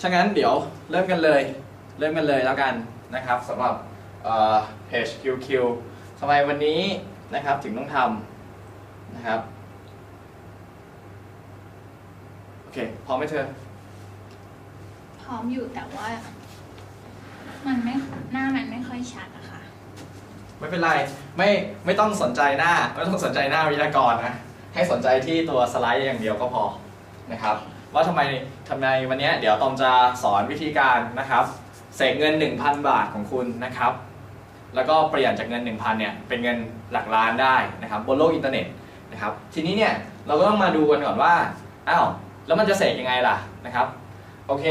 ถ้างั้นเดี๋ยวเริ่มกันเลย เริ่มกันเลยแล้วกันนะครับสำหรับเอ่อเพจ QQ ทำไมวันนี้นะครับถึงต้องทำนะครับโอเคพร้อมไหมเธอ พร้อมอยู่แต่ว่า มันไม่หน้ามันไม่ค่อยชัดอะค่ะ ไม่เป็นไรไม่ไม่ต้องสนใจหน้า ไม่ต้องสนใจหน้าวิทยากรนะ ให้สนใจที่ตัวสไลด์อย่างเดียวก็พอนะครับ ว่าทำไมทำไมวันนี้เดี๋ยวตอมจะสอนวิธีการนะครับเสกเงิน 1,000 บาทของคุณนะครับ แล้วก็เปลี่ยนจากเงิน 1,000เนี่ยเป็นเงินหลักล้านได้นะครับบนโลกอินเทอร์เน็ตนะครับทีนี้เนี่ยเราก็ต้องมาดูกันก่อนว่าอ้าวแล้วมันจะเสกยังไงล่ะนะครับโอเค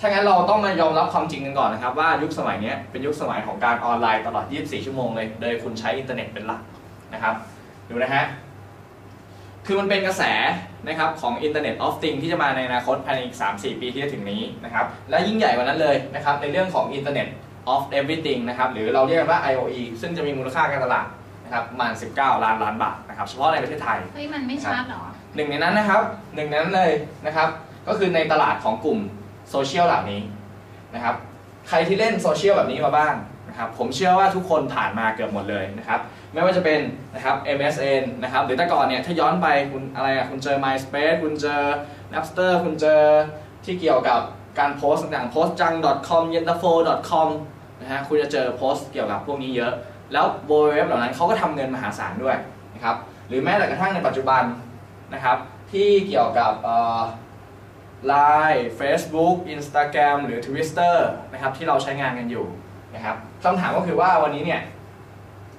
ถ้างั้นเราต้องมายอมรับความจริงกันก่อนนะครับว่ายุคสมัยนี้เป็นยุคสมัยของการออนไลน์ตลอด 24 ชั่วโมงเลย โดยคุณใช้อินเทอร์เน็ตเป็นหลักนะครับ ดูนะฮะ คือมันเป็นกระแสนะครับของ Internet of Things ที่จะมาในอนาคตภายในอีก 3-4 ปีที่จะถึงนี้นะครับและยิ่งใหญ่กว่านั้นเลยนะครับในเรื่องของ Internet of Everything นะครับหรือเราเรียกกันว่า IoE ซึ่งจะมีมูลค่าการตลาดนะครับประมาณ 19 ล้านล้านบาทนะครับเฉพาะในประเทศไทยเฮ้ยมันไม่ชัดเหรอหนึ่งในนั้นนะครับหนึ่งในนั้นเลยนะครับก็คือในตลาดของกลุ่มโซเชียลเหล่านี้นะครับใครที่เล่นโซเชียลแบบนี้มาบ้างนะครับผมเชื่อว่าทุกคนผ่านมาเกือบหมดเลยนะครับ ไม่ว่าจะเป็นนะครับ MSN นะครับหรือแต่ก่อนเนี่ยถ้าย้อนไปคุณอะไรอะคุณเจอ MySpace คุณเจอ Napster คุณเจอที่เกี่ยวกับการโพสต์ต่างๆ postjang.com yentafo.com นะฮะคุณจะเจอโพสต์เกี่ยวกับพวกนี้เยอะ แล้วโบเว็บเหล่านั้นเขาก็ทำเงินมหาศาลด้วยนะครับหรือแม้แต่กระทั่งในปัจจุบันนะครับที่เกี่ยวกับเอ่อ Line Facebook Instagram หรือ Twitter นะครับที่เราใช้งานกันอยู่นะครับคำถามก็คือว่าวันนี้เนี่ย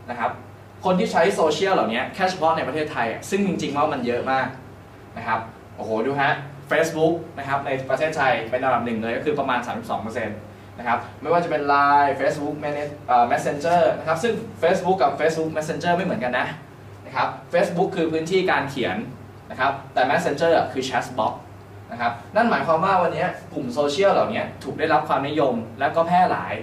นะครับ คนที่ใช้โซเชียลเหล่านี้แค่เฉพาะในประเทศไทย ซึ่งจริงๆว่ามันเยอะมากนะครับ โอ้โห ดูฮะ Facebook นะครับในประเทศไทยเป็นอันดับหนึ่งเลยก็คือประมาณ 32%นะครับไม่ว่าจะเป็น Line Facebook Manage- เอ่อ Messenger นะครับซึ่ง Facebook กับ Facebook Messenger ไม่เหมือนกันนะนะครับ Facebook คือพื้นที่การเขียนนะครับแต่ Messenger อะคือ Chatbot นะครับนั่นหมายความว่าวันนี้กลุ่มโซเชียลเหล่านี้ถูกได้รับความนิยมและก็แพร่หลาย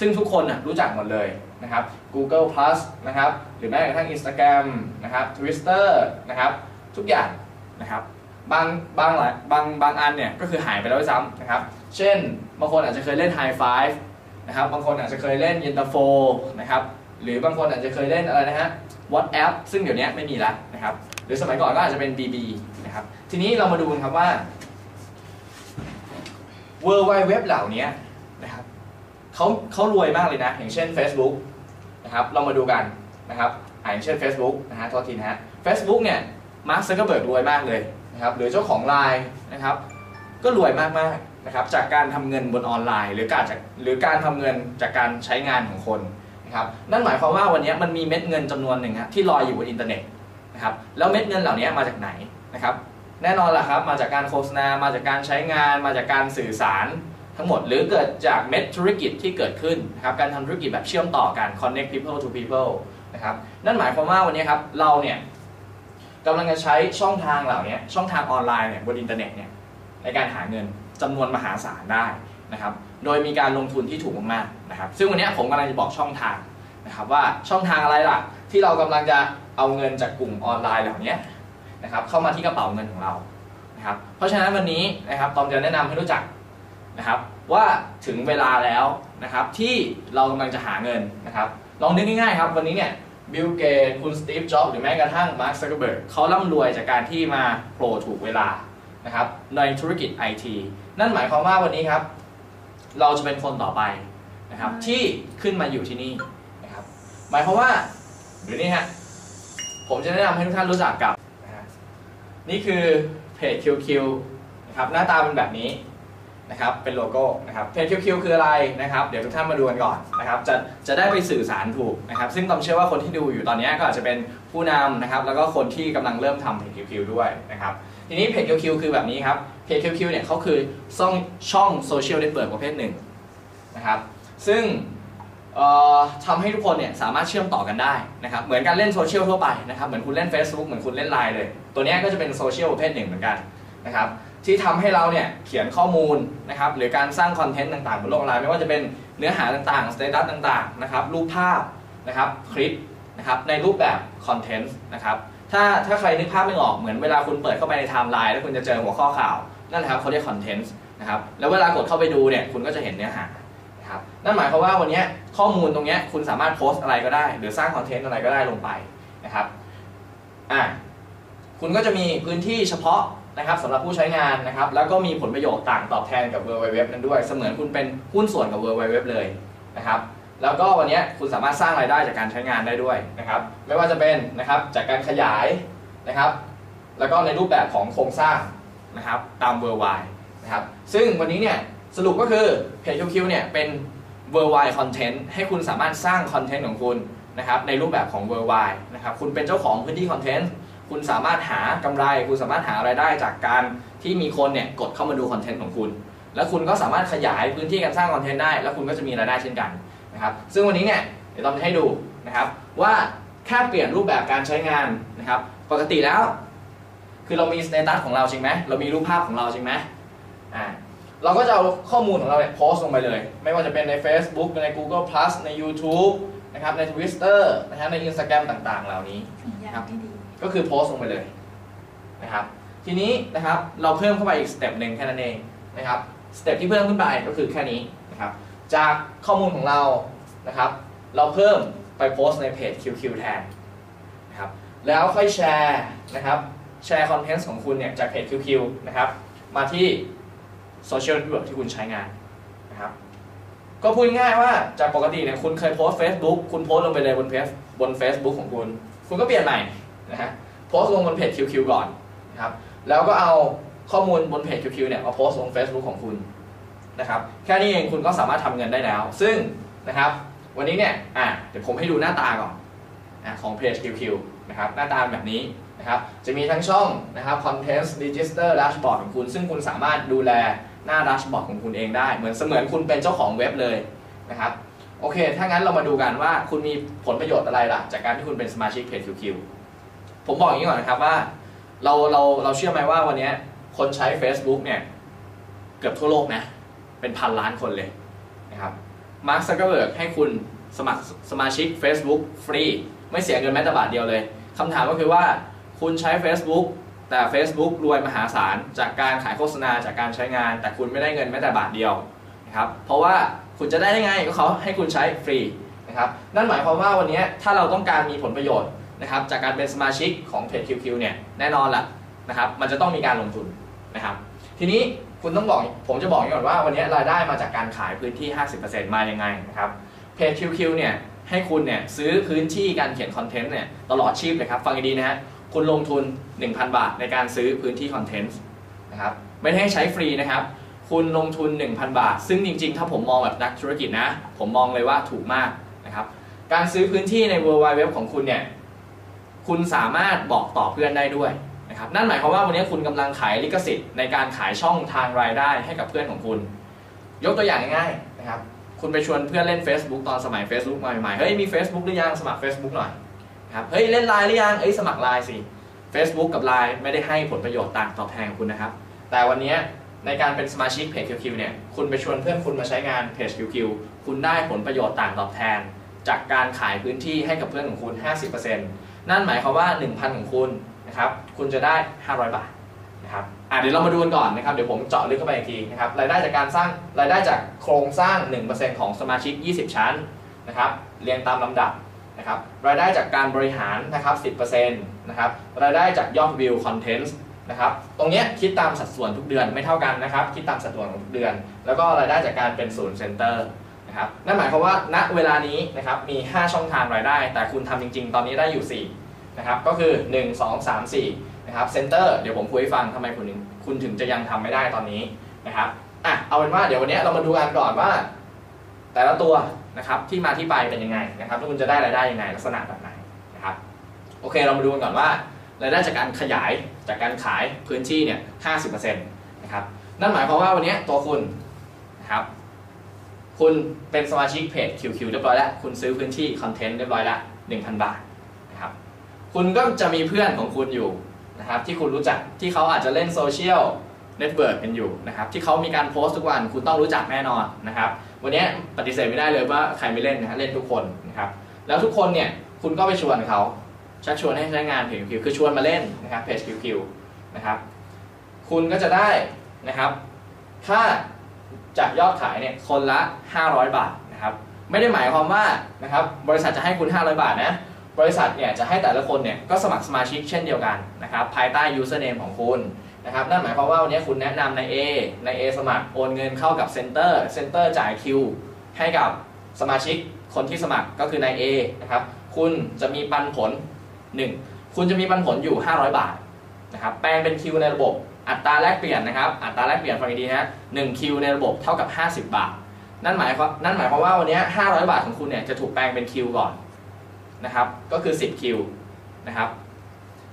ซึ่งทุกคนน่ะรู้จักหมดเลย นะครับ Google Plus นะครับหรือแม้กระทั่ง Instagram นะครับ Twitter นะครับทุกอย่างนะครับบางบางหลายบางบางอันเนี่ยก็คือหายไปแล้วด้วยซ้ำนะครับเช่นบางคนอาจจะเคยเล่น High Five นะครับบางคนอาจจะเคยเล่น Yentafo นะครับหรือบางคนอาจจะเคยเล่นอะไรนะฮะ WhatsApp ซึ่งเดี๋ยวนี้ไม่มีแล้วนะครับหรือสมัยก่อนก็อาจจะเป็น BB นะครับทีนี้เรามาดูกันครับว่า w w w เหล่านี้ เขาเขารวยมากเลยนะ อย่างเช่น Facebook นะครับเรามาดูกันนะครับออย่างเช่น Facebook นะฮะโทษทีนะฮะ Facebook เนี่ยมาร์คซักเกอร์เบิร์กรวยมากเลยนะครับหรือเจ้าของ Line นะครับก็รวยมากมากๆนะครับจากการทำเงินบนออนไลน์ หรือการจากหรือการทำเงินจากการใช้งานของคนนะครับนั่นหมายความว่าวันนี้มันมีเม็ดเงินจำนวนหนึ่งฮะที่ลอยอยู่บนอินเทอร์เน็ตนะครับแล้วเม็ดเงินเหล่านี้มาจากไหนนะครับแน่นอนแหละครับมาจากการโฆษณามาจากการใช้งาน มาจากการสื่อสาร ทั้งหมด หรือเกิดจากเม็ดธุรกิจที่เกิดขึ้นนะครับการทำธุรกิจแบบเชื่อมต่อกัน connect people to people นะครับนั่นหมายความว่าวันนี้ครับเราเนี่ยกำลังจะใช้ช่องทางเหล่านี้ช่องทางออนไลน์เนี่ยบนอินเทอร์เน็ตเนี่ยในการหาเงินจำนวนมหาศาลได้นะครับโดยมีการลงทุนที่ถูกมากๆนะครับซึ่งวันนี้ผมกำลังจะบอกช่องทางนะครับว่าช่องทางอะไรล่ะ ที่เรากำลังจะเอาเงินจากกลุ่มออนไลน์เหล่านี้นะครับเข้ามาที่กระเป๋าเงินของเรานะครับเพราะฉะนั้นวันนี้นะครับตอมจะแนะนำให้รู้จัก นะครับว่าถึงเวลาแล้วนะครับที่เรากำลังจะหาเงินนะครับลองนึกง่ายๆครับวันนี้เนี่ยบิลเกตส์คุณสตีฟจ็อบส์หรือแม้กระทั่งมาร์คซักเกอร์เบิร์กเขาร่ำรวยจากการที่มาโผล่ถูกเวลานะครับในธุรกิจไอทีนั่นหมายความว่าวันนี้ครับ เราจะเป็นคนต่อไปนะครับที่ขึ้นมาอยู่ที่นี่นะครับหมายความว่าหรือนี่ฮะผมจะแนะนำให้ทุกท่านรู้จักกับนะฮะนี่คือเพจ QQ นะครับหน้าตาเป็นแบบนี้ นะครับเป็นโลโก้นะครับเพจ QQ คืออะไรนะครับเดี๋ยวทุกท่านมาดูกันก่อนนะครับจะจะได้ไปสื่อสารถูกนะครับซึ่งต้องเชื่อว่าคนที่ดูอยู่ตอนนี้ก็อาจจะเป็นผู้นำนะครับแล้วก็คนที่กำลังเริ่มทำเพจ QQ ด้วยนะครับทีนี้เพจ QQ คือแบบนี้ครับเพจ QQ เนี่ยเขาคือช่องช่อง social network ประเภทหนึ่งนะครับซึ่งเอ่อทำให้ทุกคนเนี่ยสามารถเชื่อมต่อกันได้นะครับเหมือนการเล่นโซเชียลทั่วไปนะครับเหมือนคุณเล่น Facebook เหมือนคุณเล่น Line เลย ตัวนี้ก็จะเป็นโซเชียลประเภทหนึ่งเหมือนกันนะครับ ที่ทำให้เราเนี่ยเขียนข้อมูลนะครับหรือการสร้าง content ต่างๆบนโลกออนไลน์ไม่ว่าจะเป็นเนื้อหาต่างๆ status ต่างๆนะครับรูปภาพนะครับคลิปนะครับในรูปแบบ content นะครับถ้าถ้าใครนึกภาพไม่ออกเหมือนเวลาคุณเปิดเข้าไปในไทม์ไลน์แล้วคุณจะเจอหัวข้อข่าวนั่นแหละครับเขาเรียก content นะครับแล้วเวลากดเข้าไปดูเนี่ยคุณก็จะเห็นเนื้อหานะครับนั่นหมายความว่าวันนี้ข้อมูลตรงนี้คุณสามารถโพสต์อะไรก็ได้ หรือสร้าง content อะไรก็ได้ลงไปนะครับอ่าคุณก็จะมีพื้นที่เฉพาะ นะครับสำหรับผู้ใช้งานนะครับแล้วก็มีผลประโยชน์ต่างตอบแทนกับ w w w นั้นด้วย เสมือนคุณเป็นหุ้นส่วนกับ w w w เลยนะครับแล้วก็วันนี้คุณสามารถสร้างรายได้จากการใช้งานได้ด้วยนะครับไม่ว่าจะเป็นนะครับจากการขยายนะครับแล้วก็ในรูปแบบของโครงสร้างนะครับตาม worldwide นะครับซึ่งวันนี้เนี่ยสรุปก็คือเพจ QQ เนี่ยเป็น worldwide content ให้คุณสามารถสร้างคอนเทนต์ของคุณนะครับในรูปแบบของ worldwide นะครับคุณเป็นเจ้าของพื้นที่คอนเทนต์ คุณสามารถหากำไร คุณสามารถหารายได้จากการที่มีคนเนี่ยกดเข้ามาดูคอนเทนต์ของคุณ แล้วคุณก็สามารถขยายพื้นที่การสร้างคอนเทนต์ได้ แล้วคุณก็จะมีรายได้เช่นกันนะครับ ซึ่งวันนี้เนี่ยเดี๋ยวเราจะให้ดูนะครับว่าแค่เปลี่ยนรูปแบบการใช้งานนะครับ ปกติแล้ว คือเรามีสเตตัสของเราจริงไหมเรามีรูปภาพของเราจริงไหมอ่าเราก็จะเอาข้อมูลของเราเนี่ยโพสต์ลงไปเลย ไม่ว่าจะเป็นใน Facebook ใน Google Plus ใน YouTube นะครับใน Twitter นะฮะใน Instagram ต่างๆ เหล่านี้สัญญาณไม่ดี ก็คือโพสต์ลงไปเลยนะครับ ทีนี้นะครับเราเพิ่มเข้าไปอีก step หนึ่งแค่นั้นเองนะครับ step ที่เพิ่มขึ้นไปก็คือแค่นี้นะครับ จากข้อมูลของเรานะครับ เราเพิ่มไปโพสต์ในเพจ QQ แทนนะครับแล้วค่อยแชร์นะครับแชร์ content ของคุณเนี่ยจากเพจ QQ นะครับมาที่ social network ที่คุณใช้งานนะครับก็พูดง่ายว่าจากปกติเนี่ยคุณเคยโพสต์ Facebook คุณโพสต์ลงไปเลยบนเพจบน Facebook ของคุณ คุณก็เปลี่ยนใหม่ นะฮะโพสต์ลงบนเพจ QQ ก่อนนะครับแล้วก็เอาข้อมูลบนเพจ QQ เนี่ยมาโพสต์ลง Facebook ของคุณนะครับแค่นี้เองคุณก็สามารถทำเงินได้แล้ว ซึ่งนะครับวันนี้เนี่ยอะเดี๋ยวผมให้ดูหน้าตาก่อนอะของเพจ QQ นะครับหน้าตาแบบนี้นะครับจะมีทั้งช่องนะครับ Content Register Dashboard ของคุณ ซึ่งคุณสามารถดูแลหน้า Dashboard ของคุณเองได้ เหมือนเสมือนคุณเป็นเจ้าของเว็บเลยนะครับโอเค ถ้างั้นเรามาดูกันว่าคุณมีผลประโยชน์อะไรล่ะ จากการที่คุณเป็นสมาชิกเพจ QQ ผมบอกอย่างนี้ก่อนนะครับว่า เราเราเราเชื่อไหมว่าวันนี้คนใช้ Facebook เนี่ย เกือบทั่วโลกนะ เป็นพันล้านคนเลยนะครับมาร์คซักเกอร์เบิร์กให้คุณสมัครสมาชิก Facebook ฟรี ไม่เสียเงินแม้แต่บาทเดียวเลยคำถามก็คือว่าคุณใช้ Facebook แต่ Facebook รวยมหาศาลจากการขายโฆษณาจากการใช้งาน แต่คุณไม่ได้เงินแม้แต่บาทเดียวนะครับเพราะว่าคุณจะได้ได้ไงก็เขาให้คุณใช้ฟรีนะครับนั่นหมายความว่าวันนี้ถ้าเราต้องการมีผลประโยชน์ นะครับจากการเป็นสมาชิกของเพจ QQ เนี่ยแน่นอนละนะครับมันจะต้องมีการลงทุนนะครับทีนี้คุณต้องบอกผมจะบอกก่อนว่าวันนี้รายได้มาจากการขายพื้นที่ 50%มายังไงนะครับเพจ QQ เนี่ยให้คุณเนี่ยซื้อพื้นที่การเขียนคอนเทนต์เนี่ยตลอดชีพเลยครับฟังดีนะฮะคุณลงทุน 1,000 บาทในการซื้อพื้นที่คอนเทนต์นะครับไม่ได้ให้ใช้ฟรีนะครับ คุณลงทุน 1,000 บาท ซึ่งจริงๆ ถ้าผมมองแบบนักธุรกิจนะ ผมมองเลยว่าถูกมากนะครับการซื้อพื้นที่ใน World Wide Web ของคุณเนี่ย คุณสามารถบอกต่อเพื่อนได้ด้วยนะครับนั่นหมายความว่าวันนี้คุณกำลังขายลิขสิทธิ์ในการขายช่องทางรายได้ให้กับเพื่อนของคุณ ยกตัวอย่างง่ายๆนะครับคุณไปชวนเพื่อนเล่น Facebook ตอนสมัย Facebook ใหม่ๆเฮ้ยมี Facebook หรือยังสมัคร Facebook หน่อยนะครับเฮ้ยเล่นไลน์หรือยังเอ้ยสมัครไลน์สิ Facebook กับ Line ไม่ได้ให้ผลประโยชน์ต่างตอบแทนคุณนะครับ แต่วันนี้ในการเป็นสมาชิกเพจ QQ เนี่ยคุณไปชวนเพื่อนคุณมาใช้งานเพจ QQ คุณได้ผลประโยชน์ต่างตอบแทน จากการขายพื้นที่ให้กับเพื่อนของคุณ 50% นั่นหมายความว่า 1,000 ของคุณนะครับคุณจะได้ 500 บาทนะครับอะเดี๋ยวเรามาดูกันก่อนนะครับเดี๋ยวผมเจาะลึกเข้าไปอีกทีนะครับรายได้จากการสร้างรายได้จากโครงสร้าง 1%ของสมาชิก 20 ชั้นนะครับเรียงตามลำดับนะครับรายได้จากการบริหารนะครับ 10%นะครับรายได้จากยอด view content นะครับตรงนี้คิดตามสัดส่วนทุกเดือนไม่เท่ากันนะครับคิดตามสัดส่วนของทุกเดือน แล้วก็รายได้จากการเป็นศูนย์ center นะครับนั่นหมายความว่าณเวลานี้นะครับมี 5 ช่องทางรายได้ แต่คุณทำจริง ๆ ตอนนี้ได้อยู่ 4 นะครับก็คือ 1 2 3 4นะครับ center เดี๋ยวผมคุยให้ฟังทำไมคุณถึงคุณถึงจะยังทำไม่ได้ตอนนี้นะครับอะเอาเป็นว่าเดี๋ยววันนี้เรามาดูกันก่อนว่า แต่ละตัวนะครับที่มาที่ไปเป็นยังไงนะครับแล้วคุณจะได้รายได้ยังไงลักษณะแบบไหนนะครับโอเคเรามาดูกันก่อนว่ารายได้จากการขยายจากการขายพื้นที่เนี่ย50%นะครับนั่นหมายความว่าวันนี้ตัวคุณนะครับคุณเป็นสมาชิกเพจ QQ เรียบร้อยแล้ว คุณซื้อพื้นที่คอนเทนต์เรียบร้อยแล้ว1,000 บาทนะครับ คุณก็จะมีเพื่อนของคุณอยู่นะครับที่คุณรู้จักที่เขาอาจจะเล่น social network กันอยู่นะครับที่เขามีการโพสต์ทุกวันคุณต้องรู้จักแน่นอนนะครับวันนี้ปฏิเสธไม่ได้เลยว่าใครไม่เล่นนะเล่นทุกคนนะครับแล้วทุกคนเนี่ยคุณก็ไปชวนเขาชักชวนให้ใช้งานเพจ QQ คือชวนมาเล่นนะครับเพจ QQ นะครับคุณก็จะได้นะครับค่าจากยอดขายเนี่ยคนละ 500 บาทนะครับไม่ได้หมายความว่านะครับบริษัทจะให้คุณ 500 บาทนะ บริษัทเนี่ยจะให้แต่ละคนเนี่ยก็สมัครสมาชิกเช่นเดียวกันนะครับภายใต้ username ของคุณนะครับนั่นหมายความว่าวันนี้คุณแนะนำใน A ใน A สมัครโอนเงินเข้ากับ Center Center จ่ายคิวให้กับสมาชิกคนที่สมัครก็คือใน A นะครับคุณจะมีปันผล 1 คุณจะมีปันผลอยู่ 500 บาทนะครับแปลงเป็นคิวในระบบอัตราแลกเปลี่ยนนะครับอัตราแลกเปลี่ยนฟังดีๆนะ1คิวในระบบเท่ากับ 50 บาท นั่นหมายความนั่นหมายความว่าวันนี้500 บาทของคุณเนี่ยจะถูกแปลงเป็นคิวก่อน นะครับ ก็คือ 10 คิวนะครับ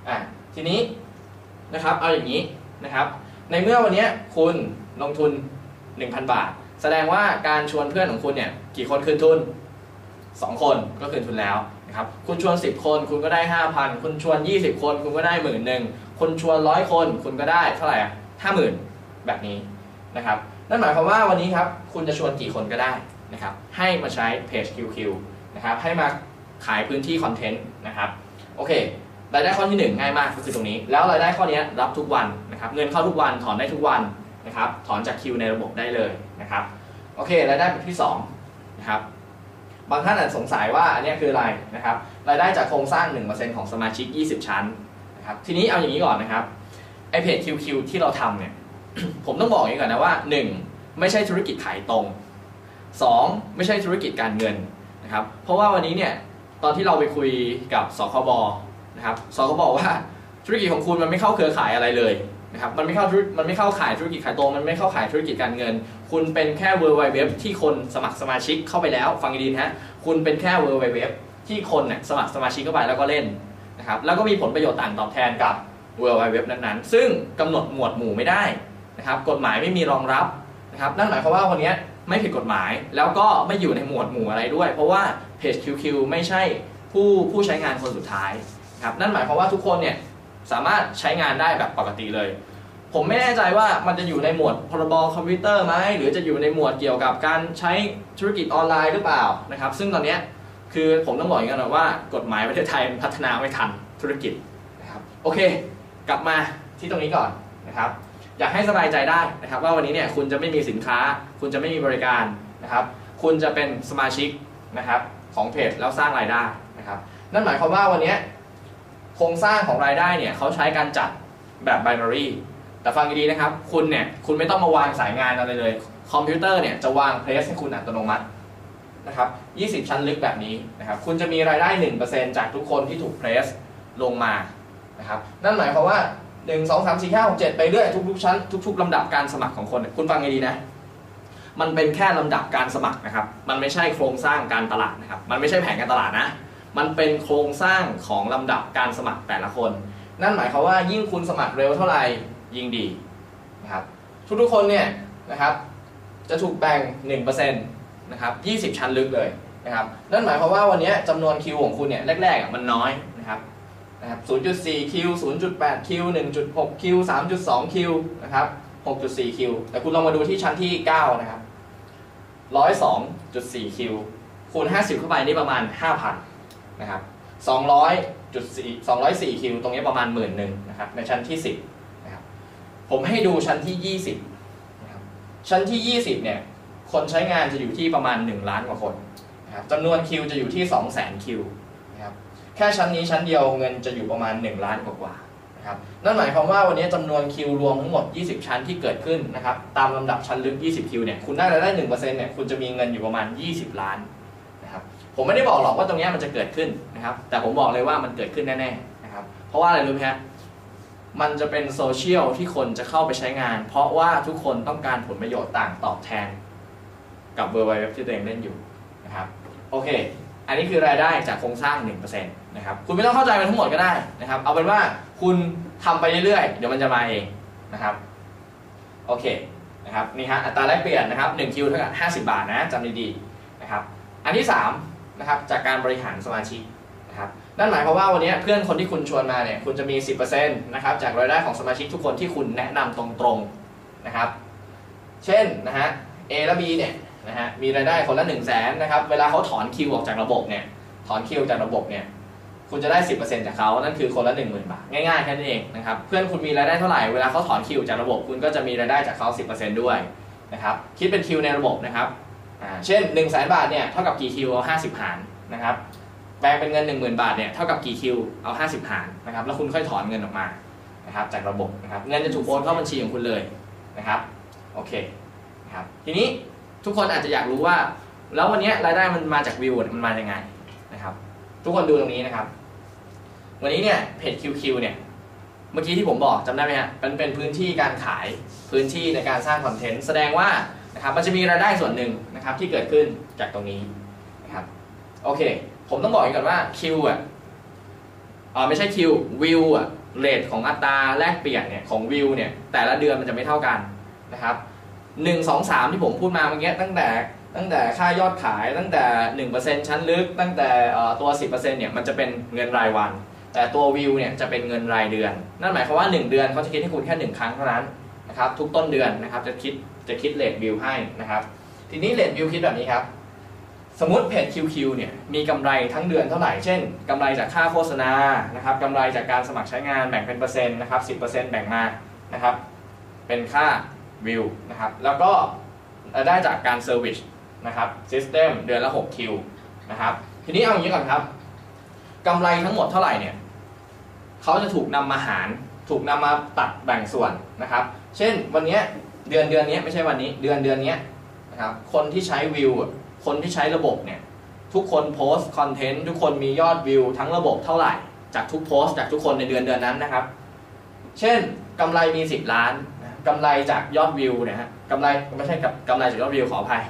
อะทีนี้นะครับเอาอย่างนี้นะครับ ในเมื่อวันนี้คุณลงทุน 1,000 บาท แสดงว่าการชวนเพื่อนของคุณเนี่ยกี่คนคืนทุน 2 คนก็คืนทุนแล้วนะครับคุณชวน 10 คนคุณก็ได้ 5,000 คุณชวน 20 คนคุณก็ได้หมื่นหนึ่งคุณชวนร้อยคนคุณก็ได้เท่าไหร่ห้าหมื่นแบบนี้นะครับนั่นหมายความว่าวันนี้ครับคุณจะชวนกี่คนก็ได้นะครับให้มาใช้เพจ QQ นะครับให้มา ขายพื้นที่คอนเทนต์นะครับโอเครายได้ข้อที่ 1 ง่ายมากก็คือตรงนี้ แล้วรายได้ข้อนี้รับทุกวันนะครับเงินเข้าทุกวันถอนได้ทุกวันนะครับถอนจากคิวในระบบได้เลยนะครับโอเครายได้แบบที่2นะครับบางท่านอาจสงสัยว่าอันนี้คืออะไรนะครับรายได้จากโครงสร้าง 1%ของสมาชิก 20 ชั้นนะครับทีนี้เอาอย่างนี้ก่อนนะครับไอเพจ QQ ที่เราทำเนี่ยผมต้องบอกอย่างนี้ก่อนนะว่า 1. ไม่ใช่ธุรกิจขายตรง 2. ไม่ใช่ธุรกิจการเงินนะครับเพราะว่าวันนี้เนี่ย ตอนที่เราไปคุยกับสคบนะครับสคบว่าธุรกิจของคุณมันไม่เข้าเครือข่ายอะไรเลยนะครับมันไม่เข้ามันไม่เข้าขายธุรกิจขายตรงมันไม่เข้าขายธุรกิจการเงิน คุณเป็นแค่ w w w ที่คนสมัครสมาชิกเข้าไปแล้ว ฟังดีนะฮะคุณเป็นแค่ w w w ที่คนเนี่ยสมัครสมาชิกเข้าไปแล้วก็เล่นนะครับแล้วก็มีผลประโยชน์ต่างตอบแทนกับ w w w นั้นๆ ซึ่งกำหนดหมวดหมู่ไม่ได้นะครับกฎหมายไม่มีรองรับนะครับนั่นหมายความว่าวันนี้ไม่ผิดกฎหมายแล้วก็ไม่อยู่ในหมวดหมู่อะไรด้วย เพราะว่า จ QQ ไม่ใช่ผู้ผู้ใช้งานคนสุดท้ายครับนั่นหมายความว่าทุกคนเนี่ยสามารถใช้งานได้แบบปกติเลย ผมไม่แน่ใจว่ามันจะอยู่ในหมวดพรบคอมพิวเตอร์ไหมหรือจะอยู่ในหมวดเกี่ยวกับการใช้ธุรกิจออนไลน์หรือเปล่านะครับ ซึ่งตอนนี้คือผมต้องบอกอย่างนั้นว่ากฎหมายประเทศไทยมันพัฒนาไม่ทันธุรกิจนะครับโอเค กลับมาที่ตรงนี้ก่อนนะครับ อยากให้สบายใจได้นะครับ ว่าวันนี้เนี่ยคุณจะไม่มีสินค้า คุณจะไม่มีบริการนะครับ คุณจะเป็นสมาชิกนะครับ ของเพจแล้วสร้างรายได้นะครับ นั่นหมายความว่าวันนี้โครงสร้างของรายได้เนี่ยเขาใช้การจัดแบบไบนารีแต่ฟังดีๆนะครับ คุณเนี่ยคุณไม่ต้องมาวางสายงานอะไรเลย คอมพิวเตอร์เนี่ยจะวางเพรสให้คุณอัตโนมัตินะครับ 20 ชั้นลึกแบบนี้นะครับ คุณจะมีรายได้ 1%จากทุกคนที่ถูกเพรสลงมานะครับ นั่นหมายความว่า 1 2 3 4 5 6 7 ไปเรื่อยทุกๆชั้นทุกๆลำดับการสมัครของคนเนี่ยคุณฟังให้ดีนะ มันเป็นแค่ลำดับการสมัครนะครับ มันไม่ใช่โครงสร้างการตลาดนะครับ มันไม่ใช่แผนการตลาดนะ มันเป็นโครงสร้างของลำดับการสมัครแต่ละคน นั่นหมายความว่ายิ่งคุณสมัครเร็วเท่าไหร่ยิ่งดีนะครับ ทุกๆคนเนี่ยนะครับ จะถูกแบ่ง1%นะครับ20 ชั้นลึกเลยนะครับ นั่นหมายความว่าวันนี้จำนวนคิวของคุณเนี่ยแรกๆมันน้อยนะครับนะครับ 0.4 คิว 0.8 คิว 1.6 คิว 3.2 คิวนะครับ 6.4 คิว แต่คุณลองมาดูที่ชั้นที่ 9 นะครับ 102.4 คิว คูณ 50 เข้าไปนี่ประมาณ 5,000 นะครับ 200.4 204 คิว ตรงนี้ประมาณหมื่นหนึ่งนะครับ ในชั้นที่ 10 นะครับ ผมให้ดูชั้นที่ 20 นะครับ ชั้นที่ 20 เนี่ย คนใช้งานจะอยู่ที่ประมาณ 1 ล้านกว่าคนนะครับจำนวนคิวจะอยู่ที่ 2 0 0 0 0 0 คิว นะครับ แค่ชั้นนี้ชั้นเดียวเงินจะอยู่ประมาณ 1 ล้านกว่า นะครับนั่นหมายความว่าวันนี้จำนวนคิวรวมทั้งหมด 20 ชั้นที่เกิดขึ้นนะครับตามลำดับชั้นลึก 20 คิวเนี่ยคุณได้รายได้1%เนี่ยคุณจะมีเงินอยู่ประมาณ 20 ล้านนะครับผมไม่ได้บอกหรอกว่าตรงนี้มันจะเกิดขึ้นนะครับแต่ผมบอกเลยว่ามันเกิดขึ้นแน่ๆนะครับเพราะว่าอะไรรู้ไหมฮะมันจะเป็นโซเชียลที่คนจะเข้าไปใช้งาน เพราะว่าทุกคนต้องการผลประโยชน์ต่างตอบแทน กับเบอร์ไวเว็บที่ตัวเองเล่นอยู่นะครับโอเค อันนี้คือรายได้จากโครงสร้าง1%นะครับคุณไม่ต้องเข้าใจมันทั้งหมดก็ได้นะครับ เอาเป็นว่าคุณทำไปเรื่อยๆ เดี๋ยวมันจะมาเองนะครับโอเคนะครับนี่ฮะอัตราแลกเปลี่ยนนะครับ1คิวเท่ากับ 50 บาทนะจำดีๆนะครับอันที่3นะครับจากการบริหารสมาชิกนะครับนั่นหมายความว่าวันนี้เพื่อนคนที่คุณชวนมาเนี่ยคุณจะมี 10%นะครับจากรายได้ของสมาชิกทุกคนที่คุณแนะนำตรงๆนะครับเช่นนะฮะ A และ B เนี่ย นะฮะมีรายได้คนละ1 0 0 0 0แสนนะครับเวลาเขาถอนคิวออกจากระบบเนี่ยถอนคิวจากระบบเนี่ยคุณจะได้ 10%จากเขานั่นคือคนละ 10,000 บาท ง่ายๆแค่นั้นเองนะครับเพื่อนคุณมีรายได้เท่าไหร่เวลาเขาถอนคิวจากระบบ คุณก็จะมีรายได้จากเขา 10%ด้วยนะครับคิดเป็นคิวในระบบนะครับเช่น 1 0 0 0 0แบาทเนี่ยเท่ากับกี่คิวเอา50 หารนะครับแปลงเป็นเงิน 10,000 บาทเนี่ยเท่ากับกี่คิวเอา 50 หารนะครับแล้วคุณค่อยถอนเงินออกมานะครับจากระบบนะครับเงินจะถูกโอนเข้าบัญชีของคุณเลยนะครับโอเคนะครับทีนี้ ทุกคนอาจจะอยากรู้ว่า แล้ววันนี้รายได้มันมาจากวิวมันมายังไงนะครับ ทุกคนดูตรงนี้นะครับ วันนี้เนี่ยเพจ QQ เนี่ยเมื่อกี้ที่ผมบอกจำได้ไหมฮะมันเป็นพื้นที่การขายพื้นที่ในการสร้างคอนเทนต์แสดงว่านะครับมันจะมีรายได้ส่วนหนึ่งนะครับที่เกิดขึ้นจากตรงนี้นะครับโอเค ผมต้องบอกอย่างก่อนว่า Q อะอ่าไม่ใช่ Q วิวอะเรทของอัตราแลกเปลี่ยนเนี่ยของวิวเนี่ยแต่ละเดือนมันจะไม่เท่ากันนะครับ หนึ่งสองสามที่ผมพูดมาเมื่อกี้ตั้งแต่ตั้งแต่ค่ายอดขายตั้งแต่1%ชั้นลึก ตั้งแต่ตัวสิบเอ่อตัว10%เนี่ยมันจะเป็นเงินรายวัน แต่ตัววิวเนี่ยจะเป็นเงินรายเดือน นั่นหมายความว่า1เดือนเขาจะคิดให้คุณแค่1ครั้งเท่านั้นนะครับทุกต้นเดือนนะครับจะคิดจะคิดเลทวิวให้นะครับ ทีนี้เลทวิวคิดแบบนี้ครับสมมติเพจ QQ เนี่ยมีกำไรทั้งเดือนเท่าไหร่ เช่นกำไรจากค่าโฆษณานะครับกำไรจากการสมัครใช้งานแบ่งเป็นเปอร์เซ็นต์นะครับ10%แบ่งมานะครับเป็นค่า วิวนะครับแล้วก็ได้จากการ service นะครับ system เดือนละ6 Q นะครับทีนี้เอาอย่างนี้ก่อนครับกำไรทั้งหมดเท่าไหร่เนี่ยเขาจะถูกนำมาหารถูกนำมาตัดแบ่งส่วนนะครับ เช่นวันนี้เดือนเดือนนี้ไม่ใช่วันนี้เดือนเดือนนี้นะครับคนที่ใช้วิวคนที่ใช้ระบบเนี่ยทุกคนโพสต์ content ทุกคนมียอดวิวทั้งระบบเท่าไหร่ จากทุกโพสต์จากทุกคนในเดือนเดือนนั้นนะครับ เช่นกำไรมี 10 ล้าน กำไรจากยอดวิวเนะฮะกำไรไม่ใช่กับกำไรจากยอดวิวขออภัย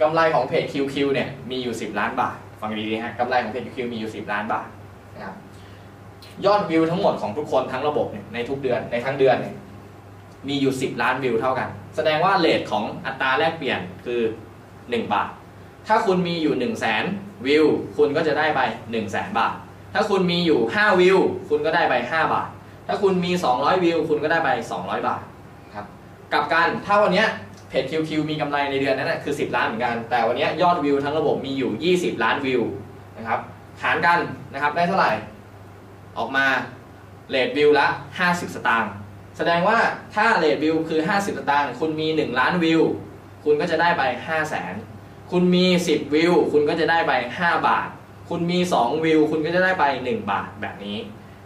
กำไรของเพจ QQ เนี่ยมีอยู่ 10 ล้านบาท ฟังดีๆฮะกำไรของเพจ QQ มีอยู่ 10 ล้านบาทนะครับยอดวิวทั้งหมดของทุกคนทั้งระบบเนี่ยในทุกเดือนในทั้งเดือนเนี่ยมีอยู่ 10 ล้านวิวเท่ากัน แสดงว่าเลทของอัตราแลกเปลี่ยนคือ 1 บาท ถ้าคุณมีอยู่ 1 0 0 0 0แสนวิวคุณก็จะได้ไป 1 0 0 0 0แสนบาท ถ้าคุณมีอยู่ 5 วิวคุณก็ได้ไป 5 บาท ถ้าคุณมี 200 วิวคุณก็ได้ไป 200 บาท กลับกันถ้าวันนี้เพจ QQ มีกำไรในเดือนนั้นนะคือ 10 ล้านเหมือนกัน แต่วันนี้ยยอดวิวทั้งระบบมีอยู่ 20 ล้านวิวนะครับหารกันนะครับได้เท่าไหร่ ออกมาเลทวิวละ 50 สตางค์แสดงว่าถ้าเลทวิวคือ 50 สตางค์คุณมี 1 ล้านวิว คุณก็จะได้ไป 5 0 0แสนคุณมี 10 วิว คุณก็จะได้ไป 5 บาท คุณมี 2 วิว คุณก็จะได้ไป 1 บาทแบบนี้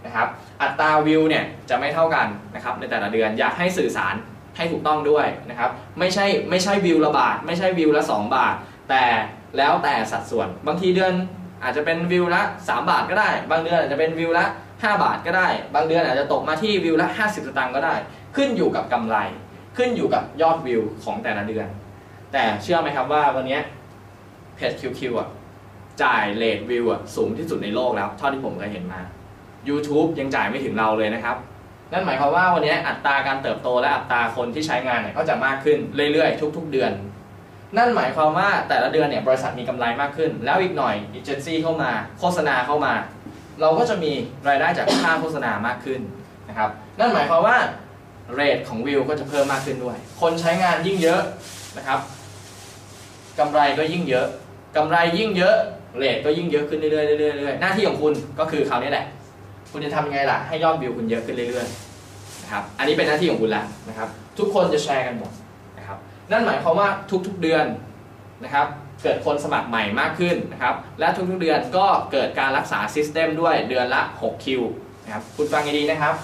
นะครับอัตราวิวเนี่ยจะไม่เท่ากันนะครับในแต่ละเดือนอยากให้สื่อสาร ให้ถูกต้องด้วยนะครับ ไม่ใช่ไม่ใช่วิวละบาท ไม่ใช่วิวละ 2 บาท แต่แล้วแต่สัดส่วน บางทีเดือนอาจจะเป็นวิวละ 3 บาทก็ได้ บางเดือนอาจจะเป็นวิวละ 5 บาทก็ได้ บางเดือนอาจจะตกมาที่วิวละ 50 สตางค์ก็ได้ ขึ้นอยู่กับกำไร ขึ้นอยู่กับยอดวิวของแต่ละเดือน แต่เชื่อไหมครับว่าวันนี้เพจ QQ อะจ่ายเลทวิวอะสูงที่สุดในโลกแล้วเท่าที่ผมเคยเห็นมา YouTube ยังจ่ายไม่ถึงเราเลยนะครับ นั่นหมายความว่าวันนี้อัตราการเติบโตและอัตราคนที่ใช้งานเนี่ยก็จะมากขึ้นเรื่อยๆ ทุก ๆ เดือน นั่นหมายความว่าแต่ละเดือนเนี่ยบริษัทมีกำไรมากขึ้น แล้วอีกหน่อยเอเจนซี่เข้ามา โฆษณาเข้ามา เราก็จะมีรายได้จากค่าโฆษณามากขึ้นนะครับนั่นหมายความว่าเรทของวิวก็จะเพิ่มมากขึ้นด้วย คนใช้งานยิ่งเยอะนะครับกำไรก็ยิ่งเยอะกำไรยิ่งเยอะเรทก็ยิ่งเยอะขึ้นเรื่อยๆเรื่อยๆเรื่อยๆหน้าที่ของคุณก็คือคราวนี้แหละ คุณจะทำยังไงล่ะให้ยอดวิวคุณเยอะขึ้นเรื่อยๆนะครับอันนี้เป็นหน้าที่ของคุณแล้วนะครับ ทุกคนจะแชร์กันหมดนะครับนั่นหมายความว่าทุกๆเดือนนะครับเกิดคนสมัครใหม่มากขึ้นนะครับและทุกๆเดือนก็เกิดการรักษาซิสเต็มด้วยเดือนละ 6 คิวนะครับคุณฟังให้ดีนะครับ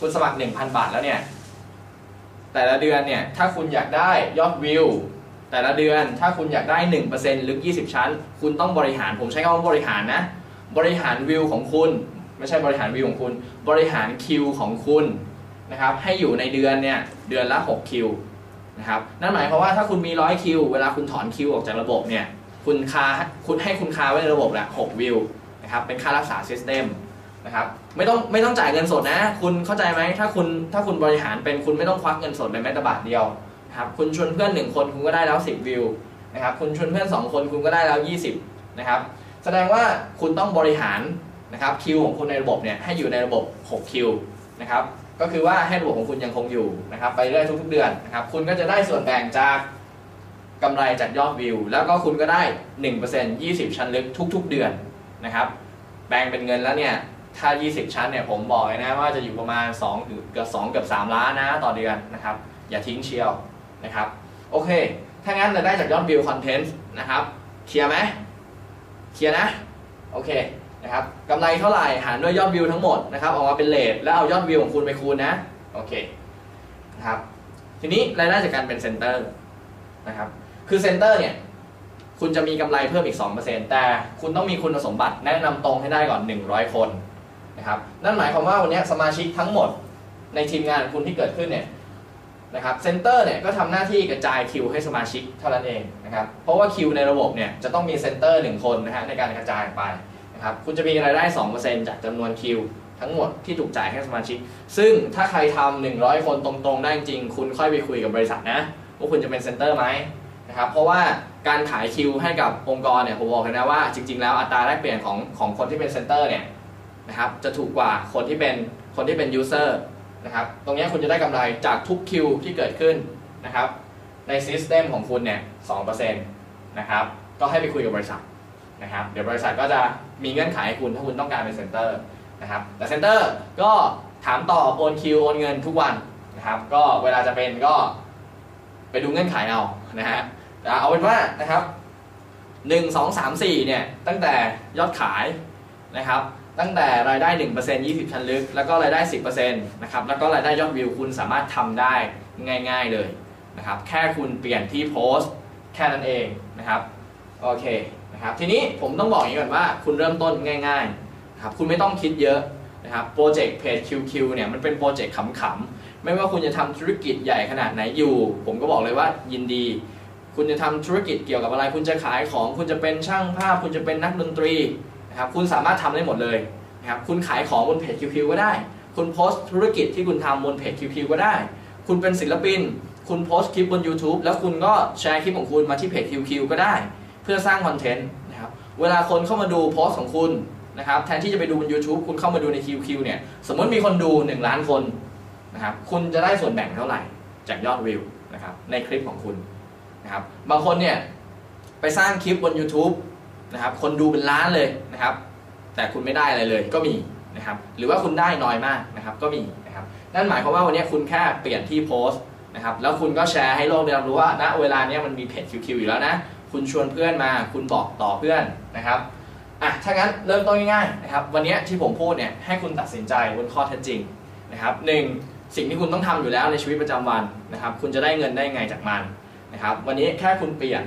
คุณสมัคร 1,000 บาทแล้วเนี่ยแต่ละเดือนเนี่ยถ้าคุณอยากได้ยอดวิวแต่ละเดือนถ้าคุณอยากได้1%หรือ20 ชั้น คุณต้องบริหารผมใช้คำว่าบริหารนะ บริหารวิวของคุณ ไม่ใช่บริหารวิวของคุณ บริหารคิวของคุณนะครับให้อยู่ในเดือนเนี่ยเดือนละ6คิวนะครับนั่นหมายความว่าถ้าคุณมี100คิวเวลาคุณถอนคิวออกจากระบบเนี่ยคุณคาคุณให้คุณคาไว้ในระบบละ6วิวนะครับเป็นค่ารักษาซิสเต็มนะครับไม่ต้องไม่ต้องจ่ายเงินสดนะ คุณเข้าใจไหมถ้าคุณถ้าคุณบริหารเป็นคุณไม่ต้องควักเงินสดเลยแม้แต่บาทเดียวนะครับคุณชวนเพื่อน 1 คนคุณก็ได้แล้ว 10 วิวนะครับคุณชวนเพื่อน 2 คนคุณก็ได้แล้ว 20นะครับแสดงว่าคุณต้องบริหาร นะครับคิวของคุณในระบบเนี่ยให้อยู่ในระบบ 6 คิวนะครับก็คือว่าให้ระบบของคุณยังคงอยู่นะครับไปเรื่อยทุกๆเดือนนะครับคุณก็จะได้ส่วนแบ่งจากกำไรจากยอดวิว แล้วก็คุณก็ได้ 1% 20 ชั้นลึกทุก ๆ เดือนนะครับแปลงเป็นเงินแล้วเนี่ยถ้า 20 ชั้นเนี่ยผมบอกเลยนะว่าจะอยู่ประมาณ2เกือบ2เกือบ3ล้านนะต่อเดือนนะครับอย่าทิ้งเชียวนะครับโอเค ถ้างั้นเราได้จากยอดวิวคอนเทนต์นะครับเคลียร์ไหมเคลียร์นะโอเค นะครับกำไรเท่าไหร่หารด้วยยอดวิวทั้งหมดนะครับออกมาเป็นเลทแล้วเอายอดวิวของคุณไปคูณนะโอเคนะครับทีนี้รายได้จากการเป็น center นะครับคือ center เนี่ยคุณจะมีกำไรเพิ่มอีก 2%แต่คุณต้องมีคุณสมบัติแนะนำตรงให้ได้ก่อน 100 คนนะครับนั่นหมายความว่าวันนี้สมาชิกทั้งหมดในทีมงานของคุณที่เกิดขึ้นเนี่ยนะครับ center เนี่ยก็ทำหน้าที่กระจายคิวให้สมาชิกเท่านั้นเองนะครับเพราะว่าคิวในระบบเนี่ยจะต้องมี center หนึ่งคนนะฮะในการกระจายไป นะครับคุณจะมีรายได้ 2%จากจำนวนคิว ทั้งหมดที่ถูกจ่ายให้สมาชิก ซึ่งถ้าใครทำ100 คนตรงๆ ได้จริง คุณค่อยไปคุยกับบริษัทนะว่าคุณจะเป็น center ไหมนะครับเพราะว่าการขายคิวให้กับองค์กรเนี่ยผมบอกเลยนะว่าจริง ๆ แล้วอัตราแลกเปลี่ยนของของคนที่เป็น center เนี่ยนะครับจะถูกกว่าคนที่เป็นคนที่เป็น user นะครับตรงนี้คุณจะได้กำไรจากทุกคิวที่เกิดขึ้นนะครับใน system ของคุณเนี่ย2%นะครับก็ให้ไปคุยกับบริษัท นะครับเดี๋ยวบริษัทก็จะมีเงื่อนไขให้คุณถ้าคุณต้องการเป็น center นะครับแต่ center ก็ถามต่อโอนคิวโอนเงินทุกวันนะครับก็เวลาจะเป็นก็ไปดูเงื่อนไขเอานะฮะเอาเป็นว่านะครับ1 2 3 4เนี่ยตั้งแต่ยอดขายนะครับตั้งแต่รายได้1% 20ชั้นลึก แล้วก็รายได้10%นะครับแล้วก็รายได้ยอดวิวคุณสามารถทำได้ง่าย ๆเลยนะครับแค่คุณเปลี่ยนที่โพสต์แค่นั้นเองนะครับโอเค นะครับทีนี้ผมต้องบอกอย่างนี้ก่อนว่า คุณเริ่มต้นง่ายๆครับคุณไม่ต้องคิดเยอะนะครับโปรเจกต์เพจ QQ เนี่ยมันเป็นโปรเจกต์ขำๆไม่ว่าคุณจะทำธุรกิจใหญ่ขนาดไหนอยู่ ผมก็บอกเลยว่ายินดี คุณจะทำธุรกิจเกี่ยวกับอะไร คุณจะขายของคุณจะเป็นช่างภาพ คุณจะเป็นนักดนตรีนะครับคุณสามารถทำได้หมดเลยนะครับคุณขายของบนเพจ QQ ก็ได้ คุณโพสต์ธุรกิจที่คุณทำบนเพจ QQ ก็ได้ คุณเป็นศิลปิน คุณโพสต์คลิปบน YouTube แล้วคุณก็แชร์คลิปของคุณมาที่เพจ QQ ก็ได้ พื่อสร้างคอนเทนต์นะครับเวลาคนเข้ามาดูโพสต์ของคุณนะครับแทนที่จะไปดูบน YouTube คุณเข้ามาดูใน QQ เนี่ยสมมติมีคนดู 1 ล้านคนนะครับคุณจะได้ส่วนแบ่งเท่าไหร่ จากยอดวิวนะครับในคลิปของคุณนะครับบางคนเนี่ยไปสร้างคลิปบน YouTube นะครับคนดูเป็นล้านเลยนะครับ แต่คุณไม่ได้อะไรเลยก็มีนะครับหรือว่าคุณได้น้อยมากนะครับก็มีนะครับนั่นหมายความว่าวันนี้คุณแค่เปลี่ยนที่โพสต์นะครับแล้วคุณก็แชร์ให้โลกได้รับรู้ว่าณเวลานี้มันมีเพจ QQ อยู่แล้วนะ คุณชวนเพื่อนมาคุณบอกต่อเพื่อนนะครับอะถ้างั้นเริ่มต้นง่ายๆนะครับวันนี้ที่ผมพูดเนี่ยให้คุณตัดสินใจบนข้อเท็จจริงนะครับหนึ่งสิ่งที่คุณต้องทำอยู่แล้วในชีวิตประจำวันนะครับคุณจะได้เงินได้ไงจากมันนะครับวันนี้แค่คุณเปลี่ยน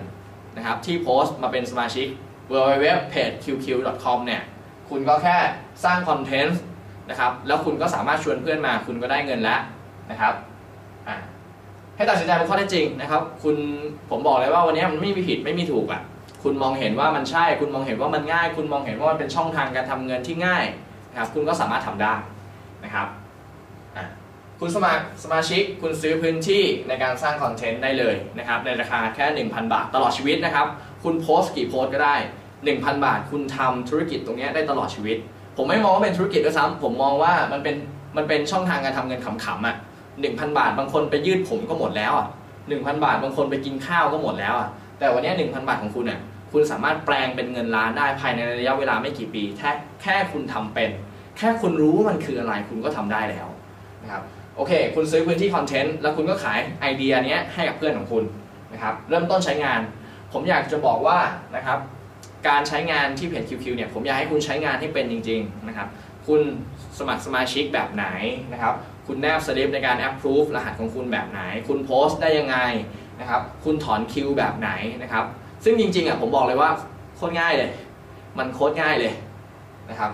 นะครับที่โพสต์มาเป็นสมาชิก www.pagaqq.com เนี่ยคุณก็แค่สร้างคอนเทนต์นะครับแล้วคุณก็สามารถชวนเพื่อนมาคุณก็ได้เงินแล้วนะครับอะ ให้ตัดสินใจเป็นข้อเท็จจริงนะครับ คุณผมบอกเลยว่าวันนี้มันไม่มีผิดไม่มีถูกอะคุณมองเห็นว่ามันใช่ คุณมองเห็นว่ามันง่าย คุณมองเห็นว่ามันเป็นช่องทางการทำเงินที่ง่ายนะครับ คุณก็สามารถทำได้นะครับคุณสมัครสมาชิกคุณซื้อพื้นที่ในการสร้างคอนเทนต์ได้เลยนะครับ ในราคาแค่ 1,000 บาทตลอดชีวิตนะครับ คุณโพสต์กี่โพสต์ก็ได้ 1,000 บาท คุณทำธุรกิจตรงนี้ได้ตลอดชีวิต ผมไม่มองว่าเป็นธุรกิจด้วยซ้ำผมมองว่ามันเป็นมันเป็นช่องทางการทำเงินขำๆอะ 1,000 บาท บางคนไปยืดผมก็หมดแล้วอะ1,000 บาท บางคนไปกินข้าวก็หมดแล้วอะแต่วันนี้1,000 บาทของคุณเนี่ยคุณสามารถแปลงเป็นเงินล้านได้ภายในระยะเวลาไม่กี่ปีแค่แค่คุณทำเป็น แค่คุณรู้ว่ามันคืออะไรคุณก็ทำได้แล้วนะครับโอเค คุณซื้อพื้นที่คอนเทนต์แล้วคุณก็ขายไอเดียนี้ให้กับเพื่อนของคุณนะครับเริ่มต้นใช้งาน ผมอยากจะบอกว่านะครับการใช้งานที่เพจ QQ เนี่ยผมอยากให้คุณใช้งานให้เป็นจริง ๆนะครับ คุณสมัครสมาชิกแบบไหนนะครับ คุณแนบสลิปในการ approve รหัสของคุณแบบไหน คุณโพสต์ได้ยังไงนะครับคุณถอนคิวแบบไหนนะครับซึ่งจริงๆอะผมบอกเลยว่าโคตรง่ายเลย มันโคตรง่ายเลยนะครับ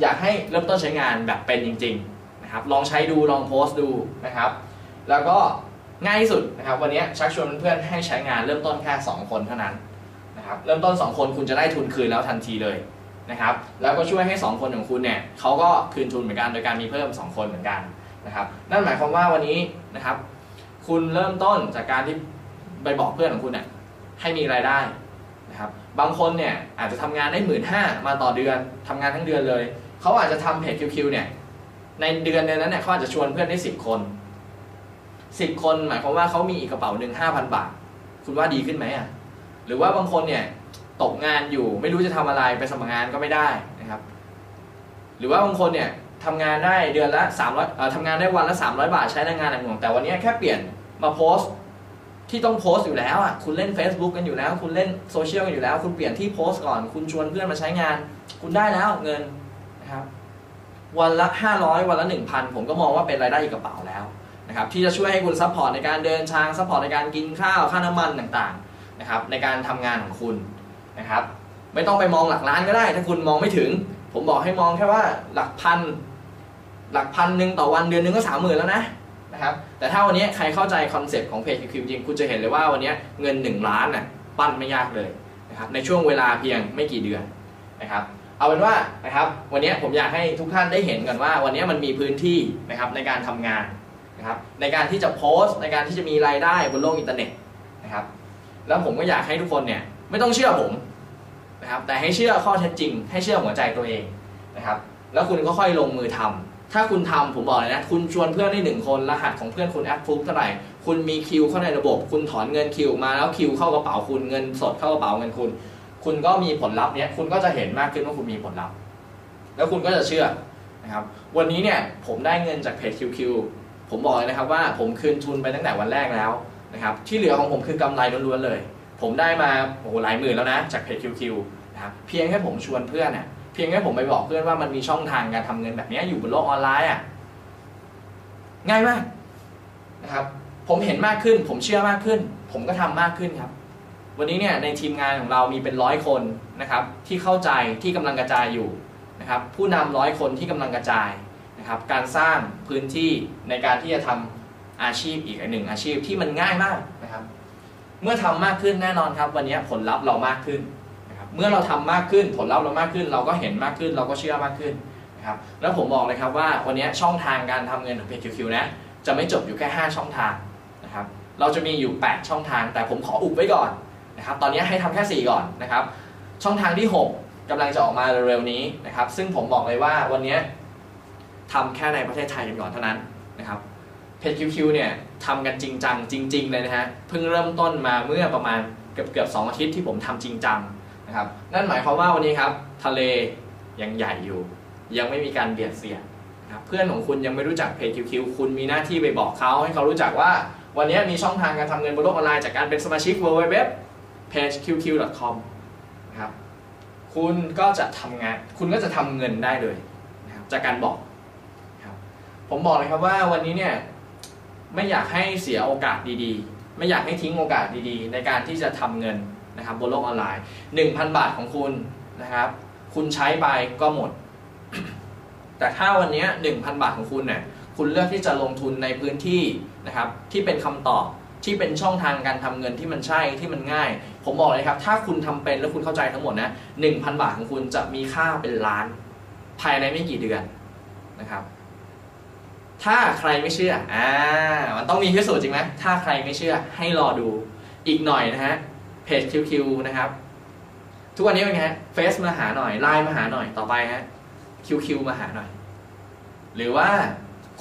อยากให้เริ่มต้นใช้งานแบบเป็นจริงๆนะครับลองใช้ดูลองโพสต์ดูนะครับ แล้วก็ง่ายที่สุดนะครับวันนี้ชักชวนเพื่อนให้ใช้งานเริ่มต้นแค่ 2 คนเท่านั้นนะครับเริ่มต้น 2 คนคุณจะได้ทุนคืนแล้วทันทีเลยนะครับแล้วก็ช่วยให้ 2 คนของคุณเนี่ยเขาก็คืนทุนเหมือนกันโดยการมีเพิ่ม 2 คนเหมือนกัน นะครับ นั่นหมายความว่าวันนี้นะครับ คุณเริ่มต้นจากการที่ไปบอกเพื่อนของคุณเนี่ยให้มีรายได้นะครับ บางคนเนี่ยอาจจะทำงานได้หมื่นห้ามาต่อเดือนทำงานทั้งเดือนเลย เขาอาจจะทำเพจ QQ เนี่ยในเดือนนั้นเนี่ยเขาอาจจะชวนเพื่อนได้สิบคนสิบคนหมายความว่าเขามีอีกกระเป๋าหนึ่งห้าพันบาท คุณว่าดีขึ้นไหมอะหรือว่าบางคนเนี่ยตกงานอยู่ไม่รู้จะทำอะไรไปสมัครงานก็ไม่ได้นะครับ หรือว่าบางคนเนี่ย ทำงานได้เดือนละ300เอ่อทำงานได้วันละ 300 บาทใช้แรงงานหนักหน่วงแต่วันนี้แค่เปลี่ยนมาโพสต์ที่ต้องโพสต์อยู่แล้วอะคุณเล่น Facebook กันอยู่แล้ว คุณเล่นโซเชียลกันอยู่แล้ว คุณเปลี่ยนที่โพสต์ก่อน คุณชวนเพื่อนมาใช้งาน คุณได้แล้วเงินนะครับวันละ 500 วันละ 1,000 ผมก็มองว่าเป็นรายได้อีกกระเป๋าแล้วนะครับที่จะช่วยให้คุณ support ในการเดินทาง support ในการกินข้าวค่าน้ำมันต่างๆนะครับในการทำงานของคุณนะครับไม่ต้องไปมองหลักล้านก็ได้ ถ้าคุณมองไม่ถึง ผมบอกให้มองแค่ว่าหลักพัน หลักพันหนึ่งต่อวันเดือนหนึงก็สามหมื่นแล้วนะนะครับแต่ถ้าวันนี้ใครเข้าใจ concept ของเพจ QQ จริงคุณจะเห็นเลยว่าวันนี้เงิน 1 ล้านน่ะปั้นไม่ยากเลยนะครับในช่วงเวลาเพียงไม่กี่เดือนนะครับเอาเป็นว่านะครับวันนี้ผมอยากให้ทุกท่านได้เห็นกันว่า วันนี้มันมีพื้นที่นะครับในการทำงานนะครับในการที่จะโพสต์ในการที่จะมีรายได้บนโลกอินเทอร์เน็ตนะครับแล้วผมก็อยากให้ทุกคนเนี่ยไม่ต้องเชื่อผมนะครับแต่ให้เชื่อข้อเท็จจริง ให้เชื่อหัวใจตัวเองนะครับแล้วคุณก็ค่อยลงมือทำ ถ้าคุณทำผมบอกเลยนะ คุณชวนเพื่อนได้หนึ่งคนรหัสของเพื่อนคุณแอปฟุกเท่าไหร่ คุณมีคิวเข้าในระบบ คุณถอนเงินคิวมาแล้วคิวเข้ากระเป๋าคุณเงินสดเข้ากระเป๋าเงินคุณ คุณก็มีผลลัพธ์เนี้ยคุณก็จะเห็นมากขึ้นว่าคุณมีผลลัพธ์ แล้วคุณก็จะเชื่อนะครับวันนี้เนี่ยผมได้เงินจากเพจ QQ ผมบอกเลยนะครับว่าผมคืนทุนไปตั้งแต่วันแรกแล้วนะครับที่เหลือของผมคือกำไรล้วนๆเลย ผมได้มาโอ้โหหลายหมื่นแล้วนะจากเพจ QQ นะครับเพียงแค่ผมชวนเพื่อนเนี่ย เพียงแค่ผมไปบอกเพื่อนว่ามันมีช่องทางการทำเงินแบบนี้อยู่บนโลกออนไลน์อะง่ายมากนะครับ ผมเห็นมากขึ้น ผมเชื่อมากขึ้น ผมก็ทำมากขึ้นครับ วันนี้เนี่ยในทีมงานของเรามีเป็นร้อยคนนะครับ ที่เข้าใจที่กำลังกระจายอยู่นะครับ ผู้นำร้อยคนที่กำลังกระจายนะครับ การสร้างพื้นที่ในการที่จะทำอาชีพอีกหนึ่งอาชีพที่มันง่ายมากนะครับ เมื่อทำมากขึ้นแน่นอนครับ วันนี้ผลลัพธ์เรามากขึ้น เมื่อเราทำมากขึ้นผลลัพธ์เรามากขึ้น เราก็เห็นมากขึ้น เราก็เชื่อมากขึ้นนะครับแล้วผมบอกเลยครับว่าวันนี้ช่องทางการทำเงินของเพจคิวนะจะไม่จบอยู่แค่ 5 ช่องทางนะครับเราจะมีอยู่ 8 ช่องทาง แต่ผมขออุบไว้ก่อนนะครับตอนนี้ให้ทำแค่ 4 ก่อนนะครับช่องทางที่ 6กำลังจะออกมาเร็วๆนี้นะครับซึ่งผมบอกเลยว่าวันนี้ทำแค่ในประเทศไทยกันก่อนเท่านั้นนะครับเพจคิวเนี่ยทำกันจริงจังจริงๆเลยนะฮะเพิ่งเริ่มต้นมาเมื่อประมาณเกือบเกือบสองอาทิตย์ที่ผมทำจริงจัง นะครับนั่นหมายความว่าวันนี้ครับทะเลยังใหญ่อยู่ ยังไม่มีการเบียดเสียดเพื่อนของคุณยังไม่รู้จักเพจคิวคุณมีหน้าที่ไปบอกเขาให้เขารู้จักว่า วันนี้มีช่องทางการทำเงินบนโลกออนไลน์จากการเป็นสมาชิก www pageqq.com นะครับคุณก็จะทำงาน คุณก็จะทำเงินได้เลยนะครับจากการบอกครับผมบอกเลยครับว่าวันนี้เนี่ยไม่อยากให้เสียโอกาสดีๆ ไม่อยากให้ทิ้งโอกาสดีๆ ในการที่จะทำเงิน นะครับบนโลกออนไลน์ 1,000 บาทของคุณนะครับ คุณใช้ไปก็หมด แต่ถ้าวันนี้ 1,000 บาทของคุณเนี่ยคุณเลือกที่จะลงทุนในพื้นที่นะครับ ที่เป็นคำตอบที่เป็นช่องทางการทำเงินที่มันใช่ที่มันง่าย ผมบอกเลยครับ ถ้าคุณทำเป็นแล้วคุณเข้าใจทั้งหมดนะ1,000บาทของคุณจะมีค่าเป็นล้าน ภายในไม่กี่เดือนนะครับ ถ้าใครไม่เชื่ออ่ามันต้องมีพิสูจน์จริงไหมถ้าใครไม่เชื่อให้รอดูอีกหน่อยนะฮะ เพจ QQ นะครับ ทุกวันนี้เป็นไงเฟซมาหาหน่อยไลน์มาหาหน่อยต่อไปฮะ QQ มาหาหน่อย หรือว่า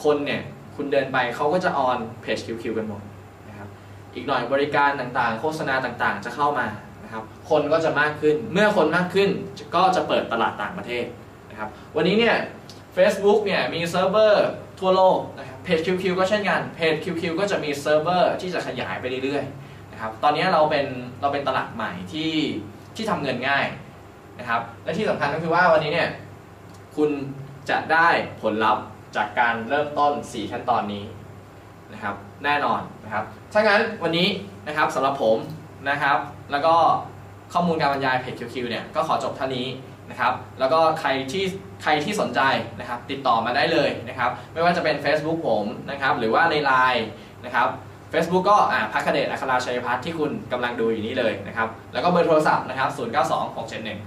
คนเนี่ยคุณเดินไปเขาก็จะออนเพจ QQ กันหมดนะครับอีกหน่อยบริการต่างๆ โฆษณาต่างๆ จะเข้ามานะครับคนก็จะมากขึ้นเมื่อคนมากขึ้นก็จะเปิดตลาดต่างประเทศนะครับวันนี้เนี่ย Facebook เนี่ยมีเซิร์ฟเวอร์ทั่วโลกนะครับเพจ QQ ก็เช่นกันเพจ QQ ก็จะมีเซิร์ฟเวอร์ที่จะขยายไปเรื่อยๆ นะครับ ตอนนี้เราเป็นเราเป็นตลาดใหม่ที่ที่ทำเงินง่ายนะครับ และที่สำคัญก็คือว่าวันนี้เนี่ยคุณจะได้ผลลัพธ์จากการเริ่มต้น 4 ขั้นตอนนี้นะครับ แน่นอนนะครับถ้างั้นวันนี้นะครับสำหรับผมนะครับ แล้วก็ข้อมูลการบรรยายเพจ QQ เนี่ยก็ขอจบเท่านี้นะครับ แล้วก็ใครที่ใครที่สนใจนะครับ ติดต่อมาได้เลยนะครับ ไม่ว่าจะเป็น Facebook ผมนะครับ หรือว่าใน Line นะครับ Facebook ก็อ่าพักเดชอัคราชัยพัฒน์ที่คุณกำลังดูอยู่นี้เลยนะครับ แล้วก็เบอร์โทรศัพท์นะครับ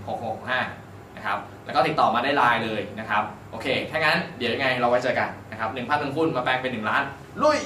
0926716665 นะครับ แล้วก็ติดต่อมาได้ไลน์เลยนะครับ โอเค ถ้างั้นเดี๋ยวยังไงเราไว้เจอกันนะครับ1,000หนึ่งหุ้นมาแปลงเป็น 1 ล้าน ลุย